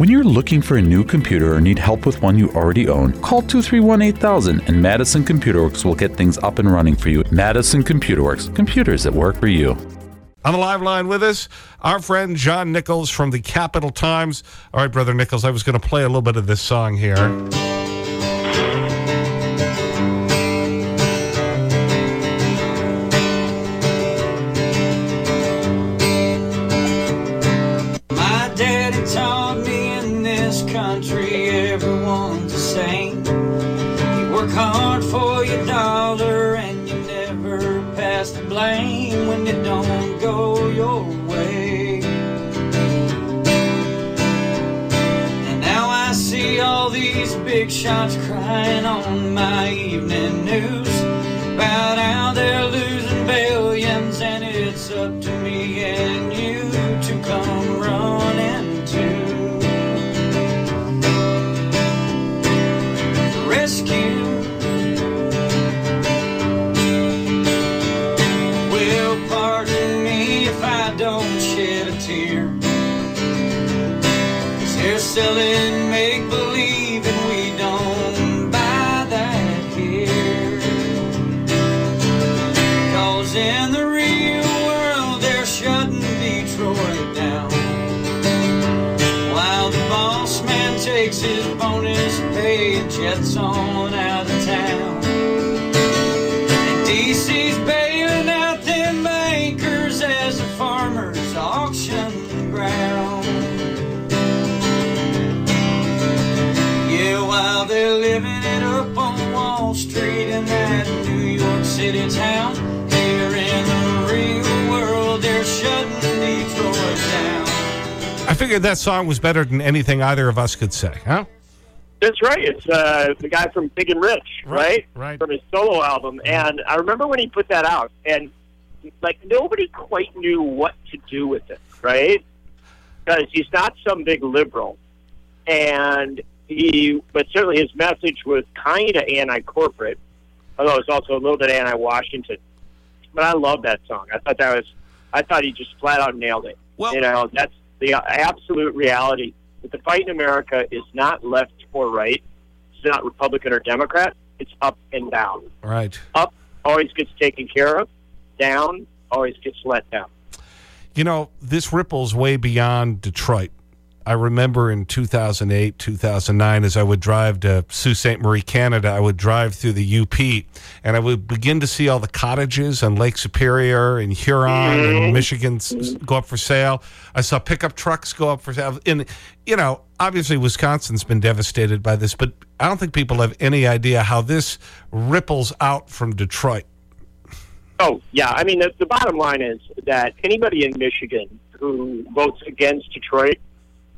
When you're looking for a new computer or need help with one you already own, call 231 8000 and Madison Computer Works will get things up and running for you. Madison Computer Works, computers that work for you. On the live line with us, our friend John Nichols from the Capital Times. All right, Brother Nichols, I was going to play a little bit of this song here. Hard for your dollar and you never pass the blame when it don't go your way. And now I see all these big shots crying on my evening news about how they're losing billions and it's up to me and you to come running living it up on Wall Street in that New York City town, here in the real world, they're shutting Detroit down. I figured that song was better than anything either of us could say, huh? That's right. It's uh, the guy from Big and Rich, right? right. From his solo album. And I remember when he put that out, and like nobody quite knew what to do with it, right? Because he's not some big liberal, and he, but certainly his message was kind of anti-corporate, although it's also a little bit anti-Washington. But I love that song. I thought that was, I thought he just flat out nailed it. Well- you know, that's the absolute reality that the fight in America is not left or right. It's not Republican or Democrat. It's up and down. Right. Up always gets taken care of. Down always gets let down. You know, this ripples way beyond Detroit. I remember in 2008, 2009, as I would drive to Sault Ste. Marie, Canada, I would drive through the UP and I would begin to see all the cottages on Lake Superior and Huron and mm-hmm. Michigan s- s- go up for sale. I saw pickup trucks go up for sale. And, you know, obviously Wisconsin's been devastated by this, but I don't think people have any idea how this ripples out from Detroit. Oh, yeah. I mean, the, the bottom line is that anybody in Michigan who votes against Detroit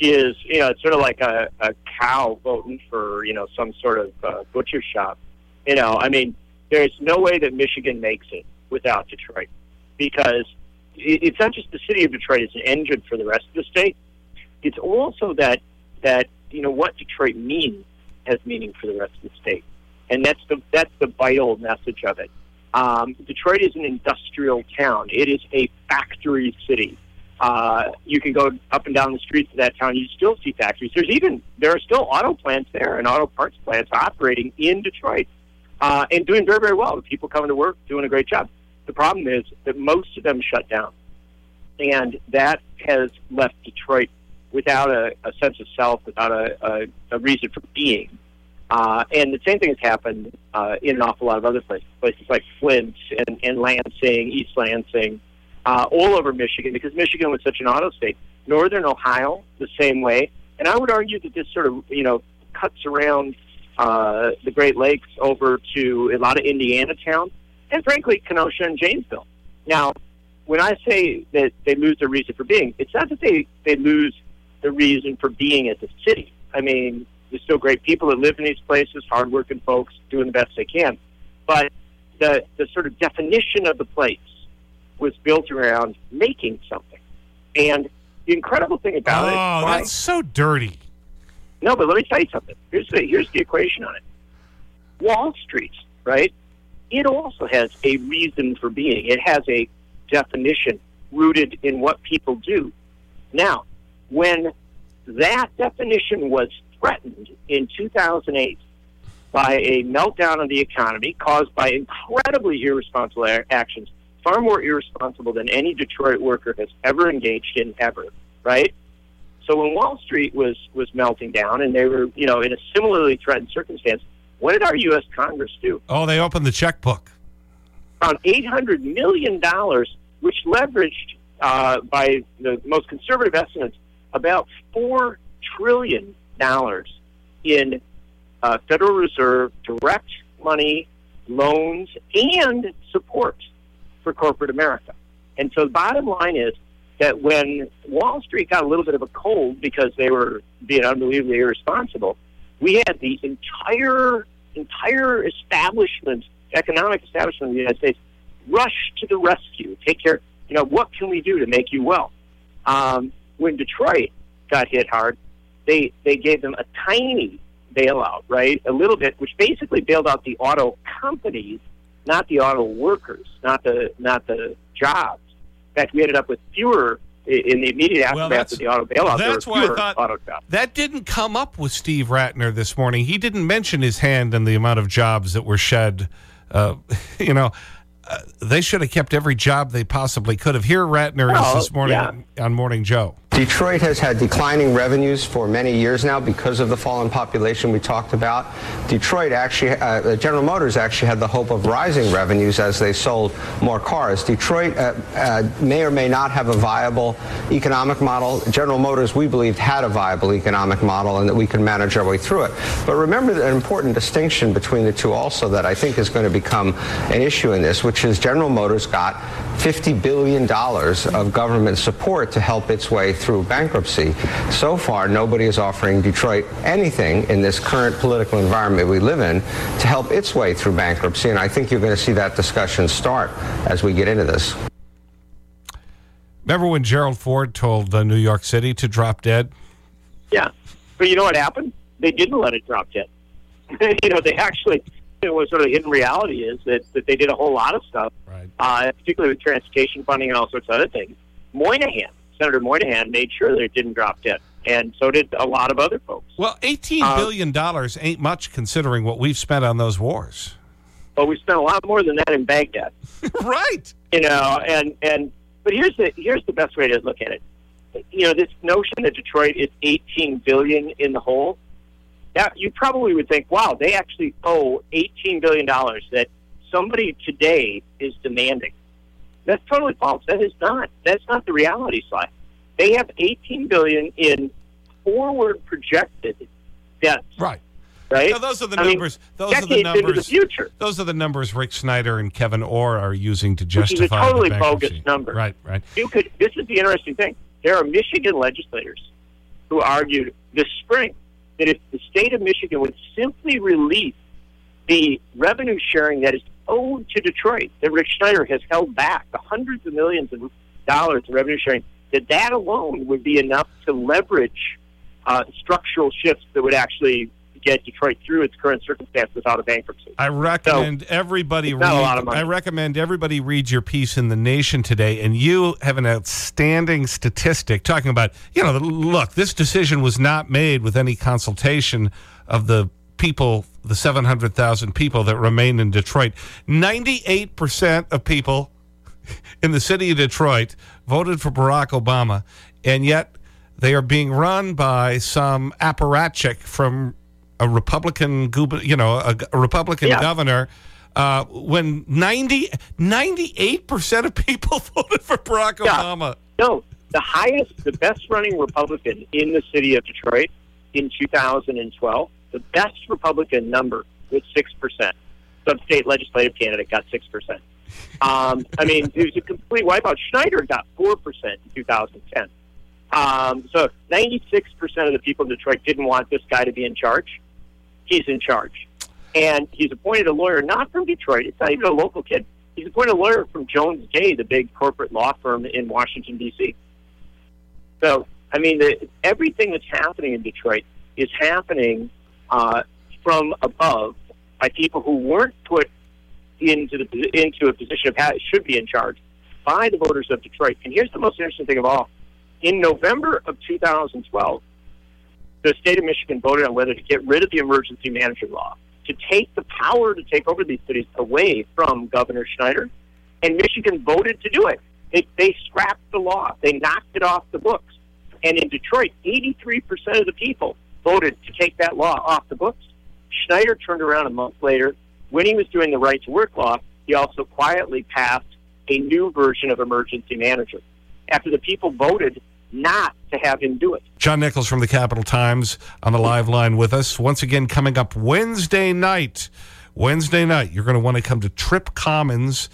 is, you know, it's sort of like a, a cow voting for, you know, some sort of uh, butcher shop. You know, I mean, there's no way that Michigan makes it without Detroit because it's not just the city of Detroit is an engine for the rest of the state. It's also that that you know what Detroit means has meaning for the rest of the state, and that's the that's the vital message of it. Um, Detroit is an industrial town. It is a factory city. Uh, you can go up and down the streets of that town. You still see factories. There's even there are still auto plants there and auto parts plants operating in Detroit uh, and doing very very well. The people coming to work, doing a great job. The problem is that most of them shut down, and that has left Detroit without a, a sense of self, without a, a, a reason for being. Uh, and the same thing has happened uh, in an awful lot of other places, places like Flint and, and Lansing, East Lansing, uh, all over Michigan, because Michigan was such an auto state. Northern Ohio, the same way. And I would argue that this sort of, you know, cuts around uh, the Great Lakes over to a lot of Indiana towns, and frankly, Kenosha and Janesville. Now, when I say that they lose their reason for being, it's not that they, they lose the reason for being as a city. I mean, there's still great people that live in these places, hardworking folks doing the best they can. But the, the sort of definition of the place was built around making something. And the incredible thing about it, Oh, that's so dirty. no, but let me tell you something. Here's the here's the equation on it. Wall Street, right? It also has a reason for being. It has a definition rooted in what people do. Now, when that definition was threatened in 2008 by a meltdown of the economy caused by incredibly irresponsible actions, far more irresponsible than any Detroit worker has ever engaged in ever, right? So when Wall Street was was melting down and they were, you know, in a similarly threatened circumstance, what did our U.S. Congress do? Oh, they opened the checkbook. Found $800 million, which leveraged, uh, by the most conservative estimates, about $4 trillion in uh, Federal Reserve direct money, loans, and support for corporate America. And so the bottom line is that when Wall Street got a little bit of a cold because they were being unbelievably irresponsible, we had the entire entire establishment, economic establishment of the United States, rush to the rescue. Take care. You know what can we do to make you well? Um, when Detroit got hit hard, they they gave them a tiny bailout, right? A little bit, which basically bailed out the auto companies, not the auto workers, not the not the jobs. In fact, we ended up with fewer in the immediate aftermath that's- of the auto bailout. that's why I thought- auto jobs. That didn't come up with Steve Rattner this morning. He didn't mention his hand in the amount of jobs that were shed. Uh, you know, uh, they should have kept every job they possibly could have. Here Rattner is this morning yeah. on Morning Joe. Detroit has had declining revenues for many years now because of the fallen population we talked about. Detroit actually, uh, General Motors actually had the hope of rising revenues as they sold more cars. Detroit uh, uh, may or may not have a viable economic model. General Motors, we believed, had a viable economic model and that we could manage our way through it. But remember an important distinction between the two also that I think is going to become an issue in this, which is General Motors got $50 billion of government support to help its way through bankruptcy. So far, nobody is offering Detroit anything in this current political environment we live in to help its way through bankruptcy, and I think you're going to see that discussion start as we get into this. Remember when Gerald Ford told uh, New York City to drop dead? Yeah, but you know what happened? They didn't let it drop dead. you know, they actually. You know, what sort of hidden reality is that, that they did a whole lot of stuff, Right. uh, particularly with transportation funding and all sorts of other things. Moynihan, Senator Moynihan, made sure that it didn't drop dead, and so did a lot of other folks. Well, eighteen Uh, billion dollars ain't much considering what we've spent on those wars. But we spent a lot more than that in Baghdad. right. you know, and and but here's the here's the best way to look at it. You know, this notion that Detroit is 18 billion in the hole. That you probably would think, wow, they actually owe 18 billion dollars that somebody today is demanding. That's totally false. That is not. That's not the reality slide. They have 18 billion in forward projected debts, Right. right? Now, those are the I mean, numbers. those are the decades into the numbers. future. Those are the numbers Rick Snyder and Kevin Orr are using to is a justify totally the bankruptcy. bogus number. Right, right. you could this is the interesting thing. There are Michigan legislators who argued this spring that if the state of Michigan would simply release the revenue sharing that is owed to Detroit, that Rick Snyder has held back the hundreds of millions of dollars in revenue sharing, that that alone would be enough to leverage uh, structural shifts that would actually get Detroit through its current circumstances without a bankruptcy. I recommend everybody read. not a lot of money. I recommend everybody read your piece in the Nation today, and you have an outstanding statistic talking about. You know, look, this decision was not made with any consultation of the people, the seven hundred thousand people that remain in Detroit. Ninety-eight percent of people in the city of Detroit voted for Barack Obama, and yet they are being run by some apparatchik from a Republican, you know, a, a Republican Yeah. governor. Uh, when 90, 98% of people voted for Barack Yeah. Obama. No, the highest, the best running Republican in the city of Detroit in 2012, the best Republican number was 6%. Some state legislative candidate got 6%. Um, I mean, it was a complete wipeout. Snyder got 4% in 2010. Um, so 96% of the people in Detroit didn't want this guy to be in charge. He's in charge. And he's appointed a lawyer not from Detroit. It's not even a local kid. He's appointed a lawyer from Jones Day, the big corporate law firm in Washington, D.C. So, I mean, the, everything that's happening in Detroit is happening uh, from above by people who weren't put into the into a position of ha- should be in charge by the voters of Detroit. And here's the most interesting thing of all: in November of 2012, the state of Michigan voted on whether to get rid of the emergency manager law, to take the power to take over these cities away from Governor Snyder, and Michigan voted to do it. They, they scrapped the law. They knocked it off the books. And in Detroit, 83% of the people voted to take that law off the books. Snyder turned around a month later. When he was doing the right to work law, he also quietly passed a new version of emergency manager after the people voted not to have him do it. John Nichols from the Capital Times on the live line with us. Once again, coming up Wednesday night. Wednesday night, you're going to want to come to Tripp Commons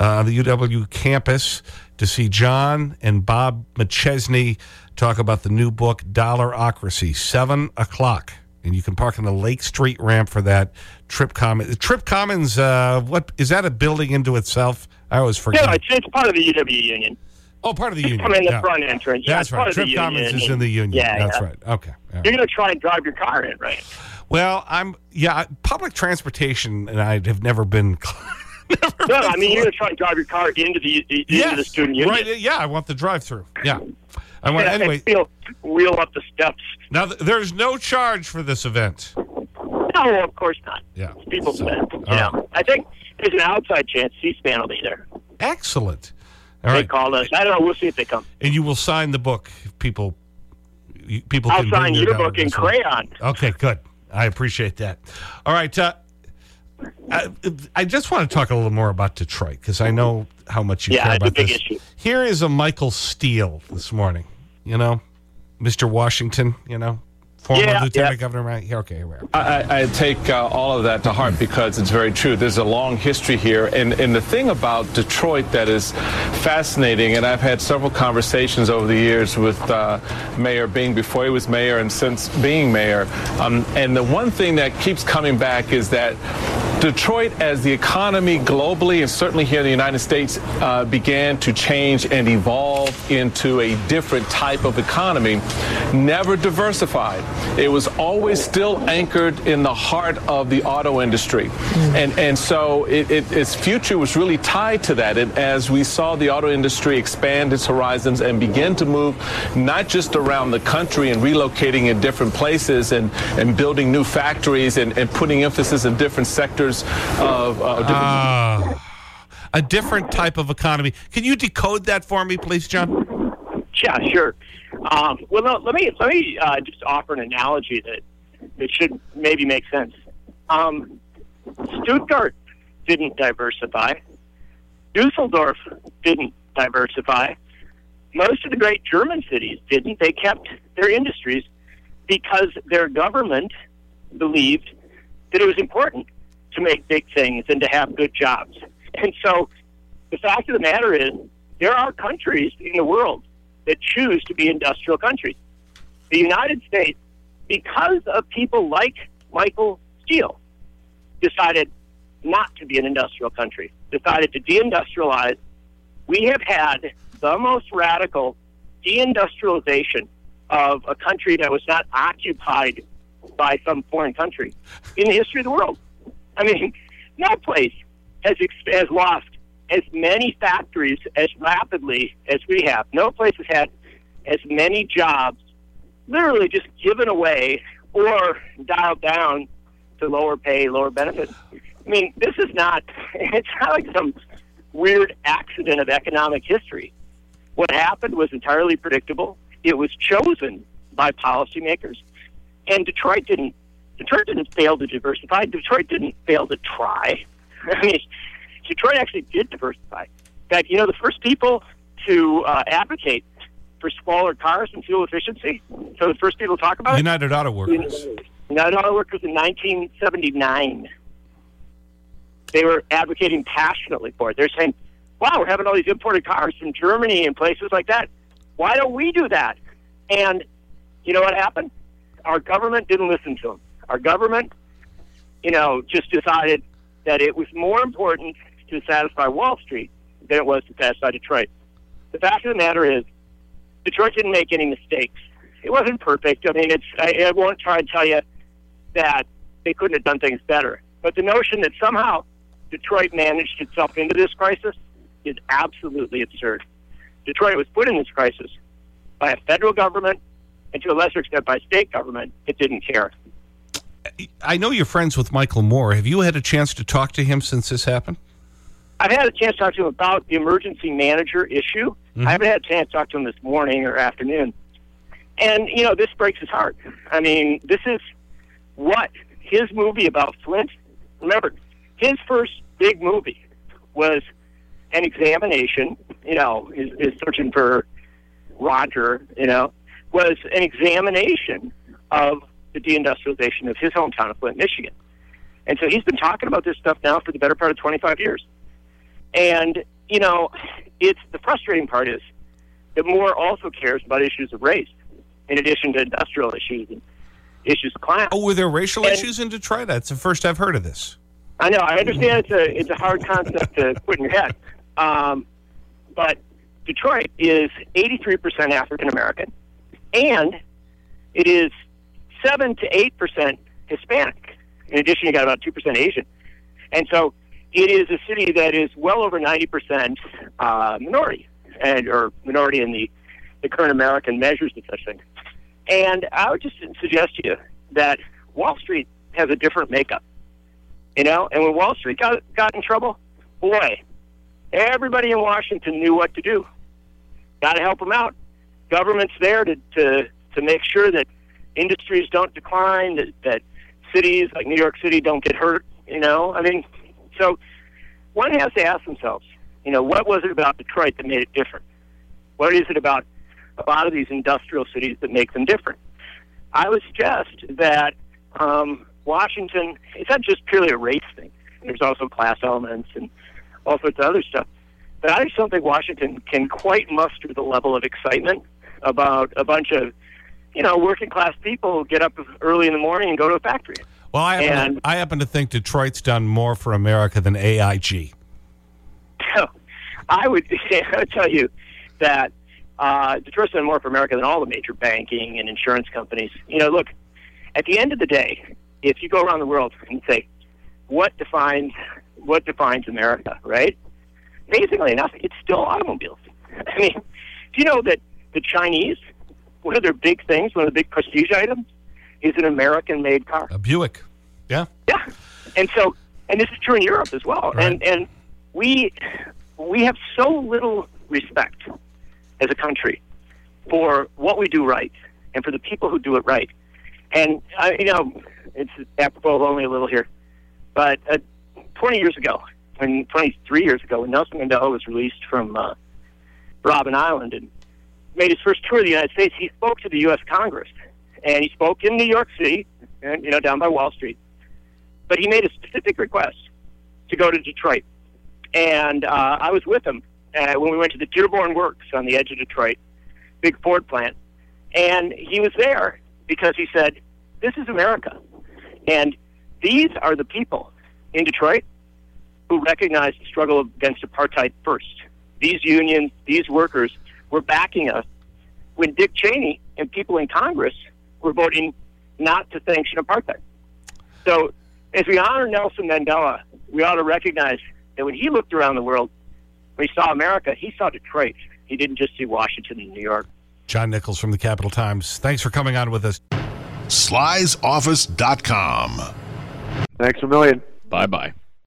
uh, on the UW campus to see John and Bob McChesney talk about the new book, Dollarocracy, 7 o'clock. And you can park on the Lake Street ramp for that. Tripp Commons. Tripp Commons, uh, what, is that a building into itself? I always forget. No, it's, it's part of the UW Union. Oh, part of the union. I'm in the yeah. front entrance. Yeah, That's part right. the Tripp Commons is in the union. Yeah, That's yeah. right. Okay. Right. You're going to try and drive your car in, right? Well, I'm, yeah, public transportation and I have never been. never No, been I mean, you're going to try and drive your car into the into Yes, the student union. Right. Yeah, I want the drive through. Yeah. I want, anyway, and wheel, up the steps. now th there's no charge for this event. No, of course not. Yeah. It's people's So, event. Know, right. I think there's an outside chance C-SPAN will be there. Excellent. All They right. called us. I don't know. We'll see if they come. And you will sign the book if people, people I'll sign your book in crayon. Okay, good. I appreciate that. All right. Uh, I, I just want to talk a little more about Detroit because I know how much you Yeah, care about this. issue. Here is a Michael Steele this morning. You know, Mr. Washington, you know, former Yeah, lieutenant yeah. governor. Right? here. Okay, here. I, I take uh, all of that to heart because it's very true. There's a long history here. And, and the thing about Detroit that is fascinating, and I've had several conversations over the years with uh, Mayor Bing before he was mayor and since being mayor. Um, and the one thing that keeps coming back is that Detroit, as the economy globally and certainly here in the United States uh, began to change and evolve into a different type of economy, never diversified. It was always still anchored in the heart of the auto industry. And, and so it, it, its future was really tied to that. And as we saw the auto industry expand its horizons and begin to move not just around the country and relocating in different places and, and building new factories and, and putting emphasis in different sectors of uh, different Ah, a different type of economy. Can you decode that for me, please, John? Yeah, sure. Um, well, no, let me let me uh, just offer an analogy that that should maybe make sense. Um, Stuttgart didn't diversify. Dusseldorf didn't diversify. Most of the great German cities didn't. They kept their industries because their government believed that it was important to make big things and to have good jobs. And so the fact of the matter is, there are countries in the world that choose to be industrial countries. The United States, because of people like Michael Steele, decided not to be an industrial country, decided to deindustrialize. We have had the most radical deindustrialization of a country that was not occupied by some foreign country in the history of the world. I mean, no place has, has lost as many factories as rapidly as we have. No place has had as many jobs literally just given away or dialed down to lower pay, lower benefits. I mean, this is not, it's not like some weird accident of economic history. What happened was entirely predictable. It was chosen by policymakers. And Detroit didn't, Detroit didn't fail to diversify. Detroit didn't fail to try. I mean, Detroit actually did diversify. In fact, you know, the first people to uh, advocate for smaller cars and fuel efficiency, so the first people to talk about it, United Auto Workers. United Auto Workers in 1979. They were advocating passionately for it. They're saying, wow, we're having all these imported cars from Germany and places like that. Why don't we do that? And you know what happened? Our government didn't listen to them. Our government, you know, just decided that it was more important to satisfy Wall Street than it was to satisfy Detroit. The fact of the matter is, Detroit didn't make any mistakes. It wasn't perfect. I mean, it's I, I won't try and tell you that they couldn't have done things better. But the notion that somehow Detroit managed itself into this crisis is absolutely absurd. Detroit was put in this crisis by a federal government and to a lesser extent by state government, it didn't care. I know you're friends with Michael Moore. Have you had a chance to talk to him since this happened? I've had a chance to talk to him about the emergency manager issue. Mm-hmm. I haven't had a chance to talk to him this morning or afternoon. And, you know, this breaks his heart. I mean, this is what his movie about Flint, remember, his first big movie was an examination, you know, is, is searching for Roger, you know, was an examination of the deindustrialization of his hometown of Flint, Michigan. And so he's been talking about this stuff now for the better part of 25 years. And, you know, it's the frustrating part is that Moore also cares about issues of race in addition to industrial issues and issues of class. Oh, were there racial And- issues in Detroit? That's the first I've heard of this. I know. I understand it's a it's a hard concept to put in your head, um, but Detroit is 83% African American, and it is seven to eight percent Hispanic. In addition, you got about two percent Asian, and so it is a city that is well over 90% uh, minority, and or minority in the the current American measures of such things. And I would just suggest to you that Wall Street has a different makeup. You know, and when Wall Street got got in trouble, boy, everybody in Washington knew what to do. Got to help them out. Government's there to to to make sure that industries don't decline, that that cities like New York City don't get hurt. You know, I mean, so one has to ask themselves, you know, what was it about Detroit that made it different? What is it about a lot of these industrial cities that make them different? I would suggest that um, Washington, it's not just purely a race thing. There's also class elements and all sorts of other stuff. But I just don't think Washington can quite muster the level of excitement about a bunch of, you know, working class people get up early in the morning and go to a factory. Well, I happen, And- to, I happen to think Detroit's done more for America than AIG. So I would, I would tell you that uh, Detroit's done more for America than all the major banking and insurance companies. You know, look, at the end of the day, if you go around the world and say, what defines what defines America, right? Amazingly enough, it's still automobiles. I mean, do you know that the Chinese, one of their big things, one of the big prestige items, is an American-made car. A Buick. Yeah. Yeah, and so, and this is true in Europe as well. Right. And and we we have so little respect as a country for what we do right and for the people who do it right. And I, you know, it's apropos of only a little here, but uh, 20 years ago, when 23 years ago, when Nelson Mandela was released from uh, Robben Island and made his first tour of the United States, he spoke to the U.S. Congress, and he spoke in New York City, and you know, down by Wall Street but he made a specific request to go to Detroit. And uh, I was with him uh, when we went to the Dearborn Works on the edge of Detroit, big Ford plant. And he was there because he said, This is America. And these are the people in Detroit who recognized the struggle against apartheid first. These unions, these workers were backing us when Dick Cheney and people in Congress were voting not to sanction apartheid. So, as we honor Nelson Mandela, we ought to recognize that when he looked around the world, when he saw America, he saw Detroit. He didn't just see Washington and New York. John Nichols from the Capital Times. Thanks for coming on with us. slysoffice.com. Thanks a million. Bye bye.